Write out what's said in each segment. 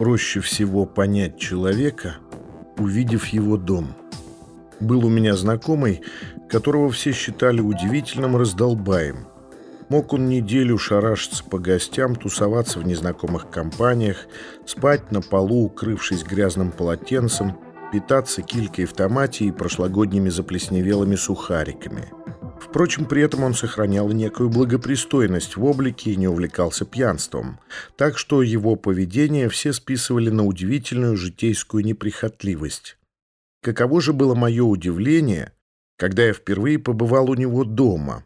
Проще всего понять человека, увидев его дом. Был у меня знакомый, которого все считали удивительным раздолбаем. Мог он неделю шарашиться по гостям, тусоваться в незнакомых компаниях, спать на полу, укрывшись грязным полотенцем, питаться килькой в томате и прошлогодними заплесневелыми сухариками – Впрочем, при этом он сохранял некую благопристойность в облике и не увлекался пьянством, так что его поведение все списывали на удивительную житейскую неприхотливость. Каково же было мое удивление, когда я впервые побывал у него дома.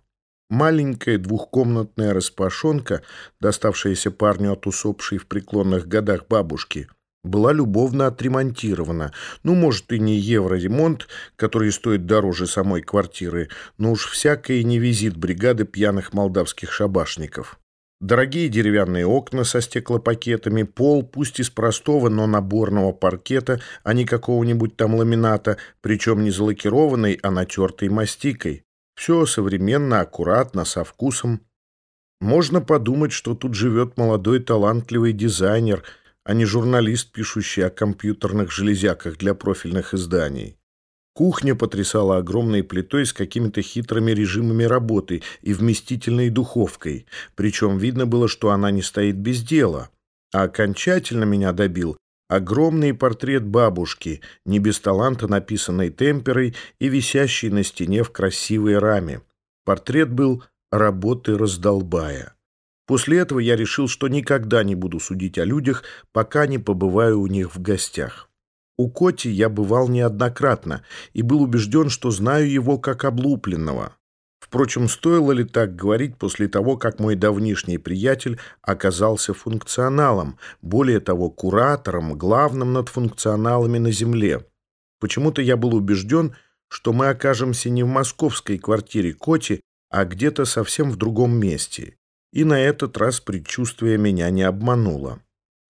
Маленькая двухкомнатная распашонка, доставшаяся парню от усопшей в преклонных годах бабушки – была любовно отремонтирована. Ну, может, и не евроремонт, который стоит дороже самой квартиры, но уж всякое не визит бригады пьяных молдавских шабашников. Дорогие деревянные окна со стеклопакетами, пол, пусть из простого, но наборного паркета, а не какого-нибудь там ламината, причем не залакированной, а натертой мастикой. Все современно, аккуратно, со вкусом. Можно подумать, что тут живет молодой талантливый дизайнер – а не журналист, пишущий о компьютерных железяках для профильных изданий. Кухня потрясала огромной плитой с какими-то хитрыми режимами работы и вместительной духовкой, причем видно было, что она не стоит без дела. А окончательно меня добил огромный портрет бабушки, не без таланта написанный темперой и висящий на стене в красивой раме. Портрет был работы раздолбая. После этого я решил, что никогда не буду судить о людях, пока не побываю у них в гостях. У Коти я бывал неоднократно и был убежден, что знаю его как облупленного. Впрочем, стоило ли так говорить после того, как мой давнишний приятель оказался функционалом, более того, куратором, главным над функционалами на Земле? Почему-то я был убежден, что мы окажемся не в московской квартире Коти, а где-то совсем в другом месте. И на этот раз предчувствие меня не обмануло.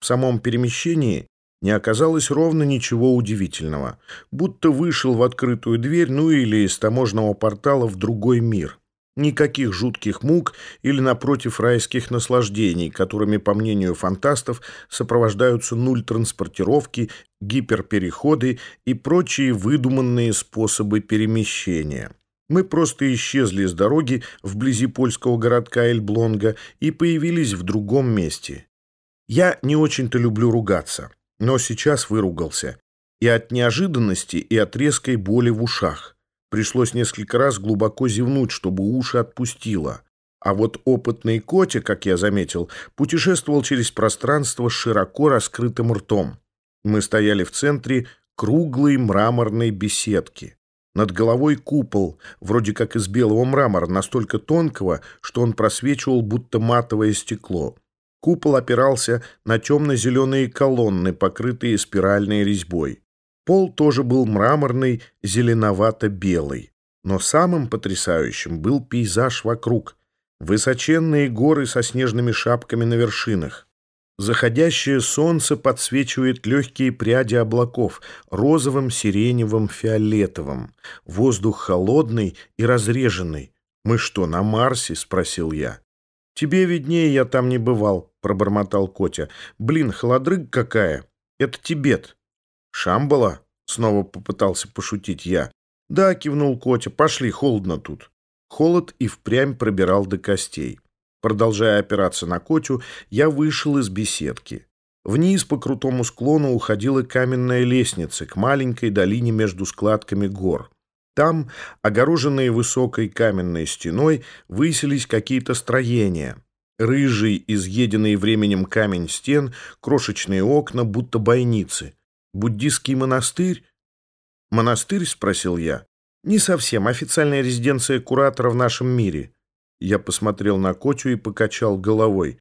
В самом перемещении не оказалось ровно ничего удивительного. Будто вышел в открытую дверь, ну или из таможенного портала в другой мир. Никаких жутких мук или, напротив, райских наслаждений, которыми, по мнению фантастов, сопровождаются нуль транспортировки, гиперпереходы и прочие выдуманные способы перемещения. Мы просто исчезли с дороги вблизи польского городка Эльблонга и появились в другом месте. Я не очень-то люблю ругаться, но сейчас выругался. И от неожиданности, и от резкой боли в ушах. Пришлось несколько раз глубоко зевнуть, чтобы уши отпустило. А вот опытный Котя, как я заметил, путешествовал через пространство с широко раскрытым ртом. Мы стояли в центре круглой мраморной беседки. Над головой купол, вроде как из белого мрамора, настолько тонкого, что он просвечивал, будто матовое стекло. Купол опирался на темно-зеленые колонны, покрытые спиральной резьбой. Пол тоже был мраморный, зеленовато-белый. Но самым потрясающим был пейзаж вокруг. Высоченные горы со снежными шапками на вершинах. Заходящее солнце подсвечивает легкие пряди облаков розовым, сиреневым, фиолетовым. Воздух холодный и разреженный. «Мы что, на Марсе?» — спросил я. «Тебе виднее, я там не бывал», — пробормотал Котя. «Блин, холодрыг какая! Это Тибет». «Шамбала?» — снова попытался пошутить я. «Да», — кивнул Котя, — «пошли, холодно тут». Холод и впрямь пробирал до костей. Продолжая опираться на Котю, я вышел из беседки. Вниз по крутому склону уходила каменная лестница к маленькой долине между складками гор. Там, огороженные высокой каменной стеной, высились какие-то строения. Рыжий, изъеденный временем камень стен, крошечные окна, будто бойницы. «Буддистский монастырь?» «Монастырь?» — спросил я. «Не совсем. Официальная резиденция куратора в нашем мире». Я посмотрел на Котю и покачал головой.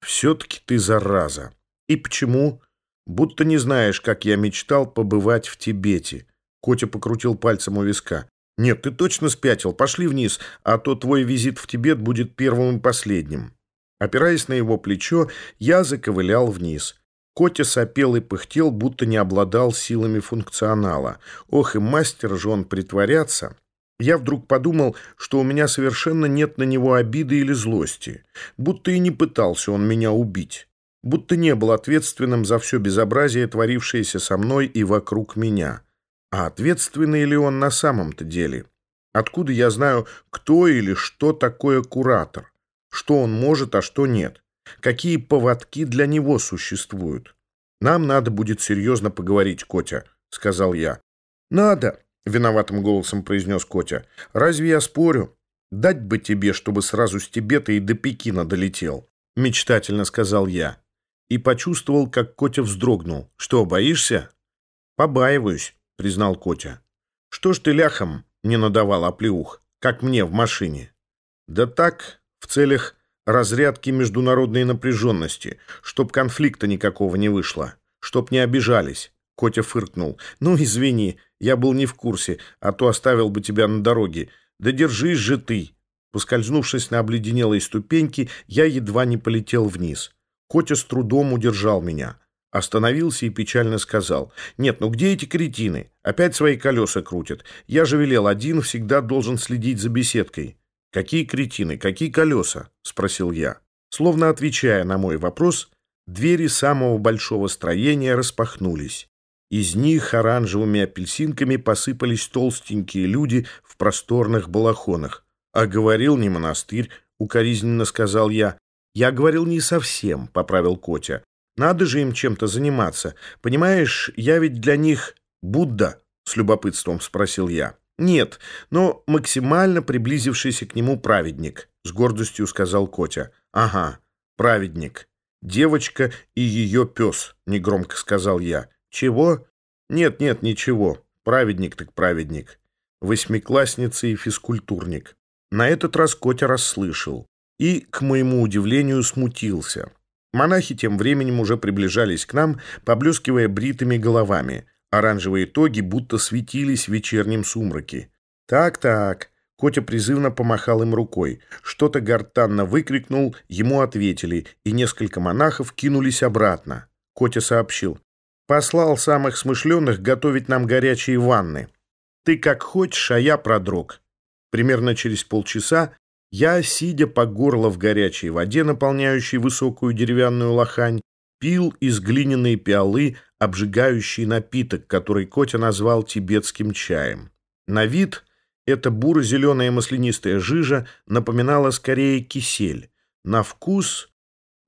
«Все-таки ты зараза. И почему? Будто не знаешь, как я мечтал побывать в Тибете». Котя покрутил пальцем у виска. «Нет, ты точно спятил. Пошли вниз, а то твой визит в Тибет будет первым и последним». Опираясь на его плечо, я заковылял вниз. Котя сопел и пыхтел, будто не обладал силами функционала. Ох, и мастер же он притворяться. Я вдруг подумал, что у меня совершенно нет на него обиды или злости, будто и не пытался он меня убить. будто не был ответственным за все безобразие, творившееся со мной и вокруг меня. А ответственный ли он на самом-то деле? Откуда я знаю, кто или что такое куратор? Что он может, а что нет? Какие поводки для него существуют? Нам надо будет серьезно поговорить, Котя, сказал я. Надо, виноватым голосом произнес Котя. Разве я спорю? Дать бы тебе, чтобы сразу с Тибета и до Пекина долетел, мечтательно сказал я. И почувствовал, как Котя вздрогнул. Что, боишься? Побаиваюсь, признал Котя. Что ж ты ляхом не надавал оплеух, как мне в машине? Да так, в целях разрядки международной напряженности, чтоб конфликта никакого не вышло, чтоб не обижались. Котя фыркнул. «Ну, извини, я был не в курсе, а то оставил бы тебя на дороге. Да держись же ты!» Поскользнувшись на обледенелой ступеньке, я едва не полетел вниз. Котя с трудом удержал меня. Остановился и печально сказал. «Нет, ну где эти кретины? Опять свои колеса крутят. Я же велел, один всегда должен следить за беседкой». «Какие кретины? Какие колеса?» — спросил я. Словно отвечая на мой вопрос, двери самого большого строения распахнулись. Из них оранжевыми апельсинками посыпались толстенькие люди в просторных балахонах. «А говорил не монастырь», — укоризненно сказал я. «Я говорил не совсем», — поправил Котя. «Надо же им чем-то заниматься. Понимаешь, я ведь для них Будда», — с любопытством спросил я. «Нет, но максимально приблизившийся к нему праведник», — с гордостью сказал Котя. «Ага, праведник. Девочка и ее пес», — негромко сказал я. «Чего?» «Нет, нет, ничего. Праведник так праведник. Восьмиклассница и физкультурник». На этот раз Котя расслышал и, к моему удивлению, смутился. Монахи тем временем уже приближались к нам, поблескивая бритыми головами — Оранжевые тоги будто светились в вечернем сумраке. «Так-так», — Котя призывно помахал им рукой. Что-то гортанно выкрикнул, ему ответили, и несколько монахов кинулись обратно. Котя сообщил. «Послал самых смышленых готовить нам горячие ванны. Ты как хочешь, а я продрог». Примерно через полчаса я, сидя по горло в горячей воде, наполняющей высокую деревянную лохань, пил из глиняной пиалы обжигающий напиток, который Котя назвал тибетским чаем. На вид эта буро-зеленая маслянистая жижа напоминала скорее кисель. На вкус,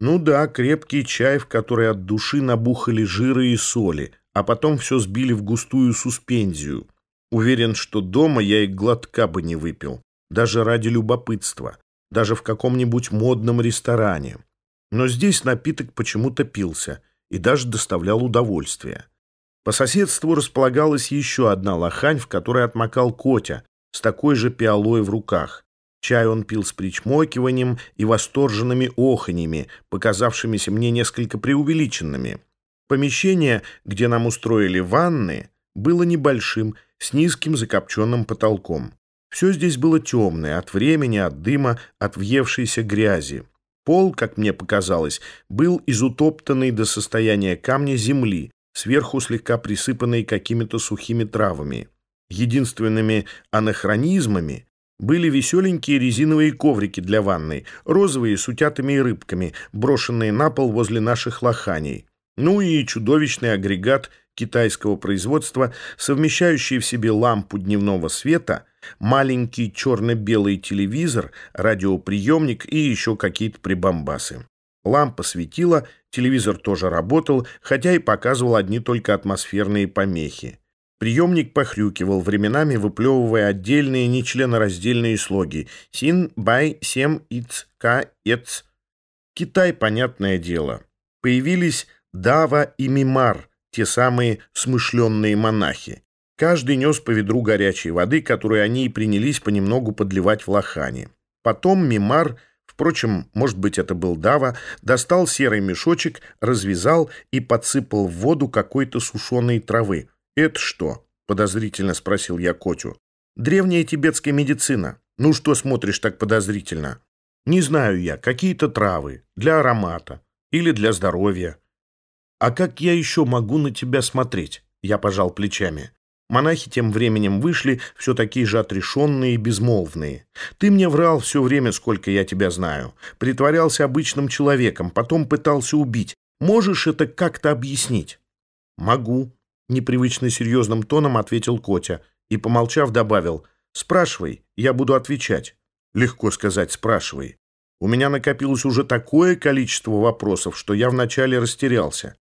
ну да, крепкий чай, в который от души набухали жиры и соли, а потом все сбили в густую суспензию. Уверен, что дома я и глотка бы не выпил, даже ради любопытства, даже в каком-нибудь модном ресторане. Но здесь напиток почему-то пился и даже доставлял удовольствие. По соседству располагалась еще одна лохань, в которой отмокал Котя, с такой же пиалой в руках. Чай он пил с причмокиванием и восторженными оханьями, показавшимися мне несколько преувеличенными. Помещение, где нам устроили ванны, было небольшим, с низким закопченным потолком. Все здесь было темное, от времени, от дыма, от въевшейся грязи. Пол, как мне показалось, был изутоптанный до состояния камня земли, сверху слегка присыпанный какими-то сухими травами. Единственными анахронизмами были веселенькие резиновые коврики для ванной, розовые с утятами и рыбками, брошенные на пол возле наших лоханей. Ну и чудовищный агрегат китайского производства, совмещающий в себе лампу дневного света, маленький черно-белый телевизор, радиоприемник и еще какие-то прибамбасы. Лампа светила, телевизор тоже работал, хотя и показывал одни только атмосферные помехи. Приемник похрюкивал, временами выплевывая отдельные нечленораздельные слоги «син», «бай», «сем», «иц», «ка», «эц». Китай, понятное дело. Появились Дава и Мимар, те самые смышленные монахи. Каждый нес по ведру горячей воды, которую они и принялись понемногу подливать в лохани. Потом Мимар, впрочем, может быть, это был Дава, достал серый мешочек, развязал и подсыпал в воду какой-то сушеной травы. «Это что?» — подозрительно спросил я Котю. «Древняя тибетская медицина. Ну что смотришь так подозрительно?» «Не знаю я, какие-то травы. Для аромата. Или для здоровья». «А как я еще могу на тебя смотреть?» Я пожал плечами. Монахи тем временем вышли, все такие же отрешенные и безмолвные. «Ты мне врал все время, сколько я тебя знаю. Притворялся обычным человеком, потом пытался убить. Можешь это как-то объяснить?» «Могу», — непривычно серьезным тоном ответил Котя и, помолчав, добавил, «Спрашивай, я буду отвечать». «Легко сказать, спрашивай. У меня накопилось уже такое количество вопросов, что я вначале растерялся.